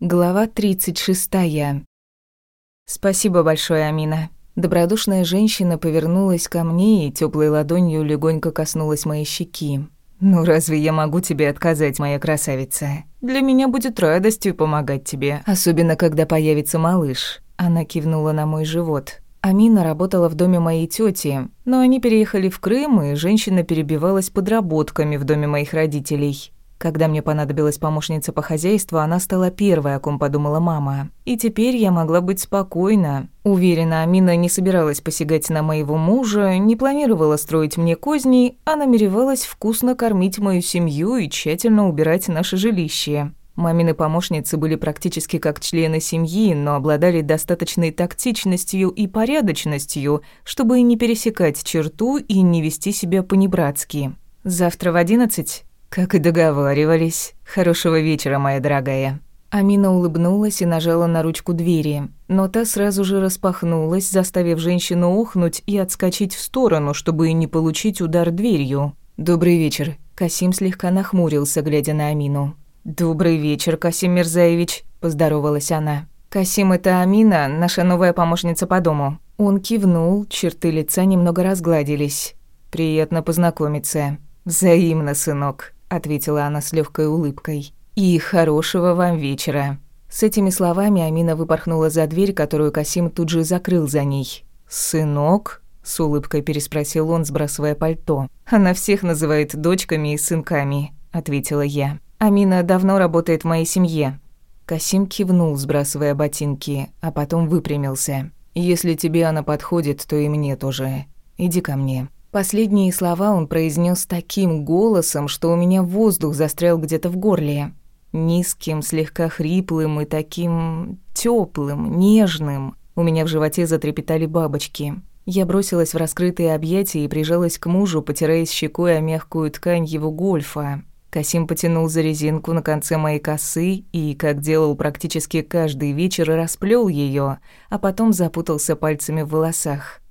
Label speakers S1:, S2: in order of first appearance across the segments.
S1: Глава 36. Спасибо большое, Амина. Добродушная женщина повернулась ко мне и теплой ладонью легонько коснулась моей щеки. Ну разве я могу тебе отказать, моя красавица? Для меня будет радостью помогать тебе, особенно когда появится малыш. Она кивнула на мой живот. Амина работала в доме моей тети, но они переехали в Крым, и женщина перебивалась подработками в доме моих родителей. Когда мне понадобилась помощница по хозяйству, она стала первой, о ком подумала мама. И теперь я могла быть спокойна. Уверена, Амина не собиралась посягать на моего мужа, не планировала строить мне козни, а намеревалась вкусно кормить мою семью и тщательно убирать наше жилище. Мамины помощницы были практически как члены семьи, но обладали достаточной тактичностью и порядочностью, чтобы не пересекать черту и не вести себя понебратски. «Завтра в одиннадцать?» «Как и договаривались. Хорошего вечера, моя дорогая». Амина улыбнулась и нажала на ручку двери, но та сразу же распахнулась, заставив женщину ухнуть и отскочить в сторону, чтобы не получить удар дверью. «Добрый вечер». Касим слегка нахмурился, глядя на Амину. «Добрый вечер, Касим Мирзаевич», – поздоровалась она. «Касим, это Амина, наша новая помощница по дому». Он кивнул, черты лица немного разгладились. «Приятно познакомиться». «Взаимно, сынок», ответила она с легкой улыбкой. И хорошего вам вечера. С этими словами Амина выпорхнула за дверь, которую Касим тут же закрыл за ней. Сынок? с улыбкой переспросил он, сбрасывая пальто. Она всех называет дочками и сынками, ответила я. Амина давно работает в моей семье. Касим кивнул, сбрасывая ботинки, а потом выпрямился. Если тебе она подходит, то и мне тоже. Иди ко мне. Последние слова он произнес таким голосом, что у меня воздух застрял где-то в горле. Низким, слегка хриплым и таким теплым, нежным. У меня в животе затрепетали бабочки. Я бросилась в раскрытые объятия и прижалась к мужу, потираясь щекой о мягкую ткань его гольфа. Касим потянул за резинку на конце моей косы и, как делал практически каждый вечер, расплел ее, а потом запутался пальцами в волосах.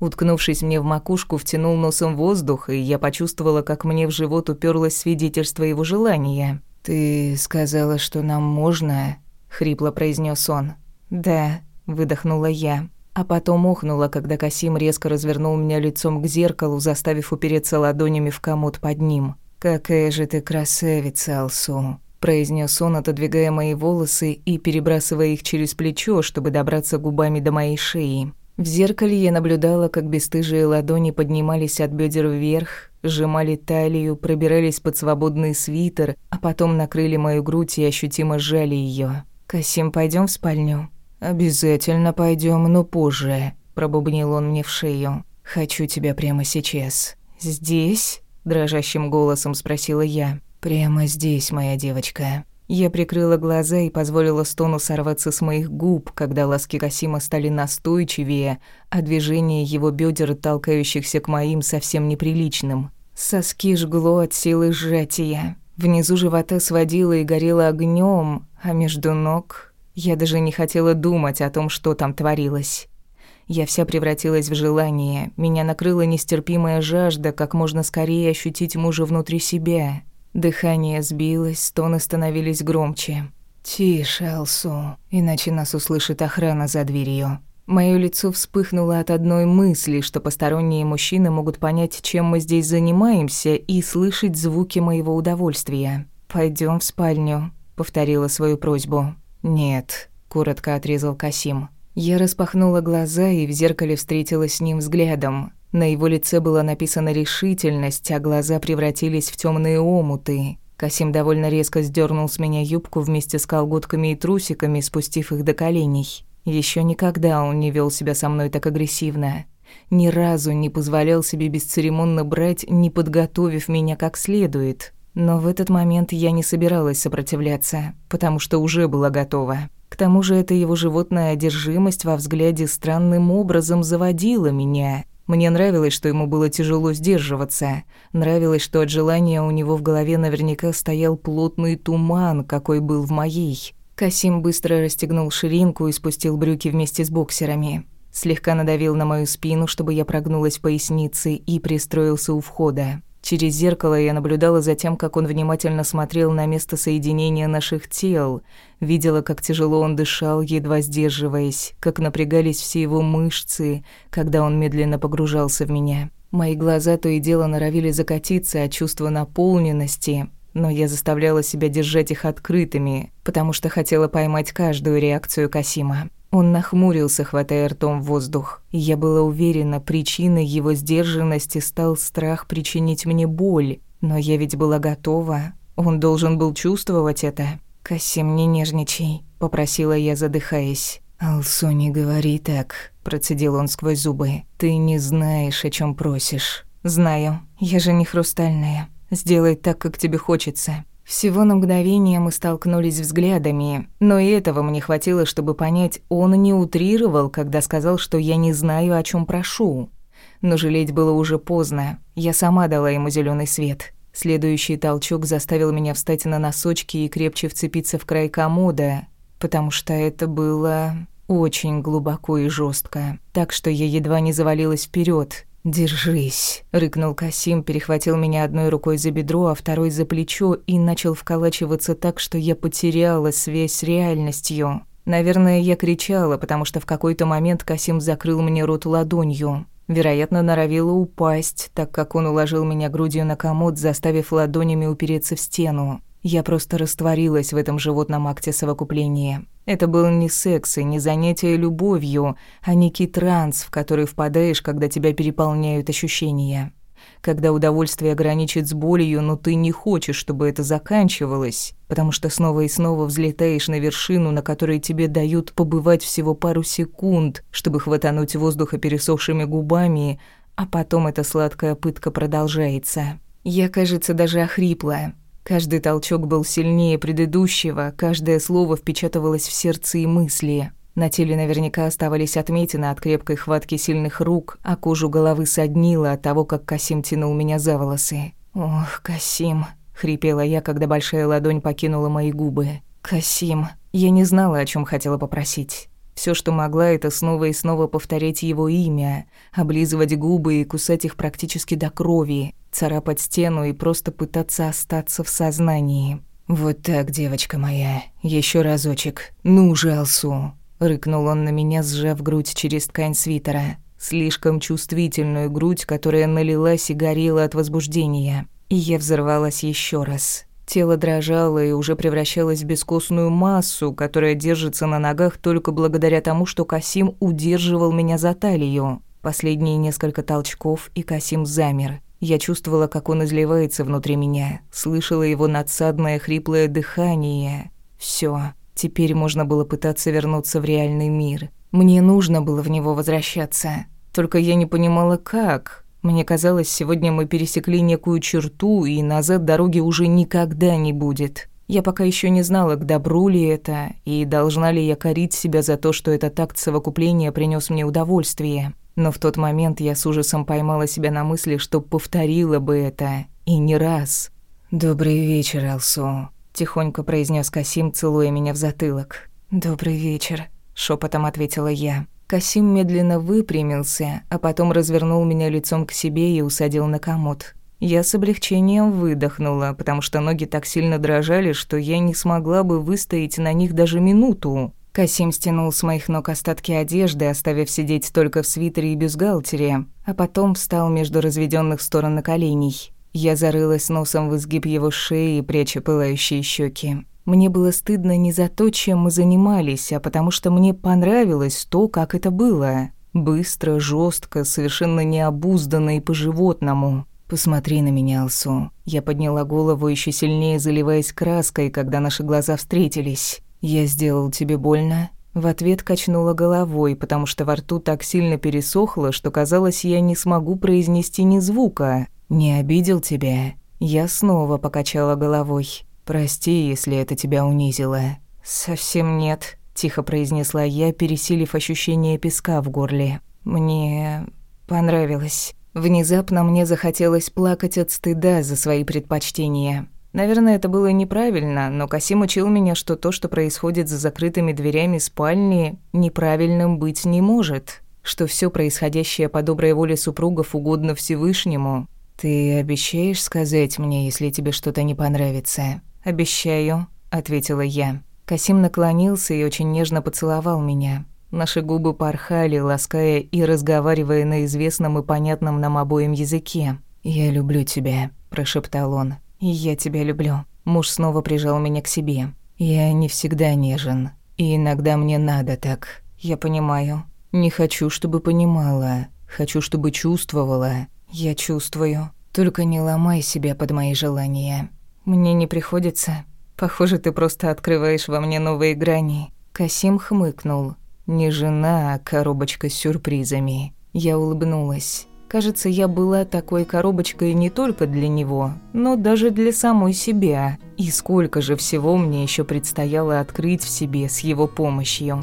S1: Уткнувшись мне в макушку, втянул носом воздух, и я почувствовала, как мне в живот уперлось свидетельство его желания. «Ты сказала, что нам можно?» — хрипло произнес он. «Да», — выдохнула я. А потом охнула, когда Касим резко развернул меня лицом к зеркалу, заставив упереться ладонями в комод под ним. «Какая же ты красавица, Алсу!» произнес он, отодвигая мои волосы и перебрасывая их через плечо, чтобы добраться губами до моей шеи. В зеркале я наблюдала, как бесстыжие ладони поднимались от бедер вверх, сжимали талию, пробирались под свободный свитер, а потом накрыли мою грудь и ощутимо сжали ее. «Касим, пойдем в спальню?» «Обязательно пойдем, но позже», – пробубнил он мне в шею. «Хочу тебя прямо сейчас». «Здесь?» – дрожащим голосом спросила я. «Прямо здесь, моя девочка». Я прикрыла глаза и позволила стону сорваться с моих губ, когда ласки Касима стали настойчивее, а движение его бедер, толкающихся к моим, совсем неприличным. Соски жгло от силы сжатия. Внизу живота сводило и горело огнем, а между ног я даже не хотела думать о том, что там творилось. Я вся превратилась в желание, меня накрыла нестерпимая жажда как можно скорее ощутить мужа внутри себя — Дыхание сбилось, стоны становились громче. «Тише, Алсу, иначе нас услышит охрана за дверью». Моё лицо вспыхнуло от одной мысли, что посторонние мужчины могут понять, чем мы здесь занимаемся, и слышать звуки моего удовольствия. «Пойдём в спальню», — повторила свою просьбу. «Нет», — коротко отрезал Касим. Я распахнула глаза и в зеркале встретилась с ним взглядом. На его лице была написана решительность, а глаза превратились в темные омуты. Касим довольно резко сдернул с меня юбку вместе с колготками и трусиками, спустив их до коленей. Еще никогда он не вел себя со мной так агрессивно. Ни разу не позволял себе бесцеремонно брать, не подготовив меня как следует. Но в этот момент я не собиралась сопротивляться, потому что уже была готова. К тому же эта его животная одержимость во взгляде странным образом заводила меня — мне нравилось, что ему было тяжело сдерживаться. Нравилось, что от желания у него в голове наверняка стоял плотный туман, какой был в моей. Касим быстро расстегнул ширинку и спустил брюки вместе с боксерами. Слегка надавил на мою спину, чтобы я прогнулась в пояснице и пристроился у входа. Через зеркало я наблюдала за тем, как он внимательно смотрел на место соединения наших тел, видела, как тяжело он дышал, едва сдерживаясь, как напрягались все его мышцы, когда он медленно погружался в меня. Мои глаза то и дело норовили закатиться от чувства наполненности, но я заставляла себя держать их открытыми, потому что хотела поймать каждую реакцию Касима. Он нахмурился, хватая ртом воздух. Я была уверена, причиной его сдержанности стал страх причинить мне боль. Но я ведь была готова. Он должен был чувствовать это. «Касим, не нежничай», — попросила я, задыхаясь. «Алсу, не говори так», — процедил он сквозь зубы. «Ты не знаешь, о чем просишь». «Знаю. Я же не хрустальная. Сделай так, как тебе хочется. Всего на мгновение мы столкнулись взглядами, но и этого мне хватило, чтобы понять, он не утрировал, когда сказал, что я не знаю, о чем прошу. Но жалеть было уже поздно. Я сама дала ему зеленый свет. Следующий толчок заставил меня встать на носочки и крепче вцепиться в край комода, потому что это было очень глубоко и жестко, так что я едва не завалилась вперед. «Держись», — рыкнул Касим, перехватил меня одной рукой за бедро, а второй за плечо и начал вколачиваться так, что я потеряла связь с реальностью. Наверное, я кричала, потому что в какой-то момент Касим закрыл мне рот ладонью. Вероятно, норовила упасть, так как он уложил меня грудью на комод, заставив ладонями упереться в стену. Я просто растворилась в этом животном акте совокупления. Это был не секс и не занятие любовью, а некий транс, в который впадаешь, когда тебя переполняют ощущения. Когда удовольствие граничит с болью, но ты не хочешь, чтобы это заканчивалось, потому что снова и снова взлетаешь на вершину, на которой тебе дают побывать всего пару секунд, чтобы хватануть воздуха пересохшими губами, а потом эта сладкая пытка продолжается. Я, кажется, даже охрипла. Каждый толчок был сильнее предыдущего, каждое слово впечатывалось в сердце и мысли. На теле наверняка оставались отметины от крепкой хватки сильных рук, а кожу головы соднило от того, как Касим тянул меня за волосы. «Ох, Касим», — хрипела я, когда большая ладонь покинула мои губы. «Касим». Я не знала, о чем хотела попросить. Все, что могла, это снова и снова повторять его имя, облизывать губы и кусать их практически до крови, царапать стену и просто пытаться остаться в сознании. «Вот так, девочка моя, еще разочек. Ну же, Алсу!» Рыкнул он на меня, сжав грудь через ткань свитера. Слишком чувствительную грудь, которая налилась и горела от возбуждения. И я взорвалась еще раз. Тело дрожало и уже превращалось в бескостную массу, которая держится на ногах только благодаря тому, что Касим удерживал меня за талию. Последние несколько толчков, и Касим замер. Я чувствовала, как он изливается внутри меня, слышала его надсадное хриплое дыхание. Все, теперь можно было пытаться вернуться в реальный мир. Мне нужно было в него возвращаться. Только я не понимала, как. Мне казалось, сегодня мы пересекли некую черту, и назад дороги уже никогда не будет. Я пока еще не знала, к добру ли это, и должна ли я корить себя за то, что этот акт совокупления принес мне удовольствие. Но в тот момент я с ужасом поймала себя на мысли, что повторила бы это, и не раз. «Добрый вечер, Алсу», — тихонько произнес Касим, целуя меня в затылок. «Добрый вечер», — шепотом ответила я. Касим медленно выпрямился, а потом развернул меня лицом к себе и усадил на комод. Я с облегчением выдохнула, потому что ноги так сильно дрожали, что я не смогла бы выстоять на них даже минуту. Касим стянул с моих ног остатки одежды, оставив сидеть только в свитере и бюстгальтере, а потом встал между разведённых сторон на коленей. Я зарылась носом в изгиб его шеи, пряча пылающие щеки. Мне было стыдно не за то, чем мы занимались, а потому что мне понравилось то, как это было. Быстро, жестко, совершенно необузданно и по-животному. «Посмотри на меня, Алсу». Я подняла голову, еще сильнее заливаясь краской, когда наши глаза встретились. «Я сделал тебе больно?» В ответ качнула головой, потому что во рту так сильно пересохло, что казалось, я не смогу произнести ни звука. «Не обидел тебя?» Я снова покачала головой. «Прости, если это тебя унизило». «Совсем нет», — тихо произнесла я, пересилив ощущение песка в горле. «Мне понравилось». Внезапно мне захотелось плакать от стыда за свои предпочтения. Наверное, это было неправильно, но Касим учил меня, что то, что происходит за закрытыми дверями спальни, неправильным быть не может, что все происходящее по доброй воле супругов угодно Всевышнему. Ты обещаешь сказать мне, если тебе что-то не понравится? Обещаю, ответила я. Касим наклонился и очень нежно поцеловал меня. Наши губы порхали, лаская и разговаривая на известном и понятном нам обоим языке. «Я люблю тебя», – прошептал он. «И я тебя люблю». Муж снова прижал меня к себе. «Я не всегда нежен. И иногда мне надо так. Я понимаю. Не хочу, чтобы понимала. Хочу, чтобы чувствовала. Я чувствую. Только не ломай себя под мои желания. Мне не приходится. Похоже, ты просто открываешь во мне новые грани. Касим хмыкнул. Не жена, а коробочка с сюрпризами. Я улыбнулась. Кажется, я была такой коробочкой не только для него, но даже для самой себя. И сколько же всего мне еще предстояло открыть в себе с его помощью.